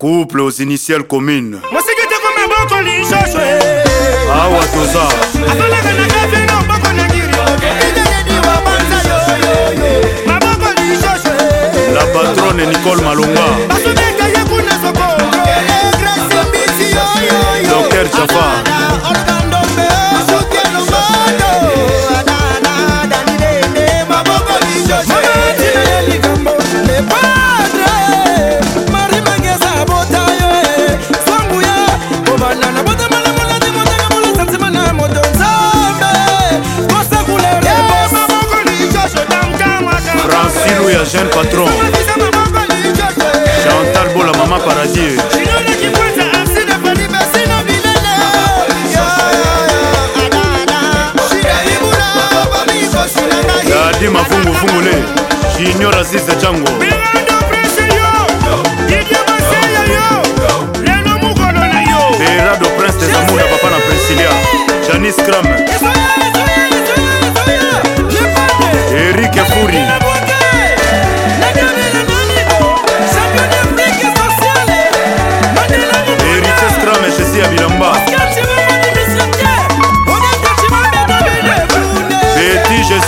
couple aux initiales communes awa ah, toza la patronne nicole malonga patron chantal bola mama paradis dadi mafungufungule junior asise cango erado prince des amour ya papa na presilia janis cramer